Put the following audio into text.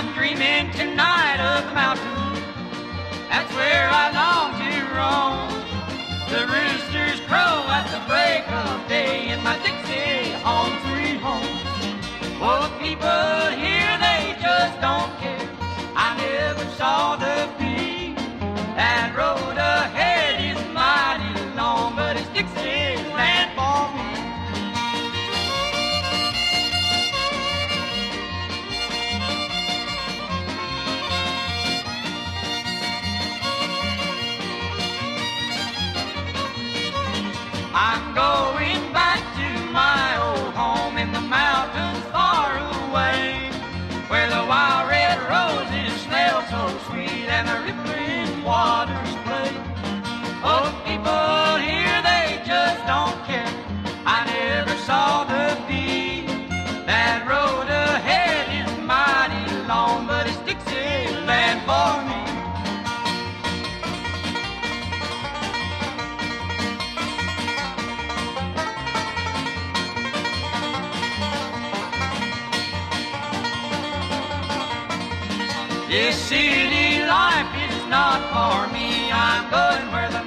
I'm dreaming tonight of the mountains. That's where I long to roam. The roosters crow at the break. I'm going. This city life is not for me. I'm going where the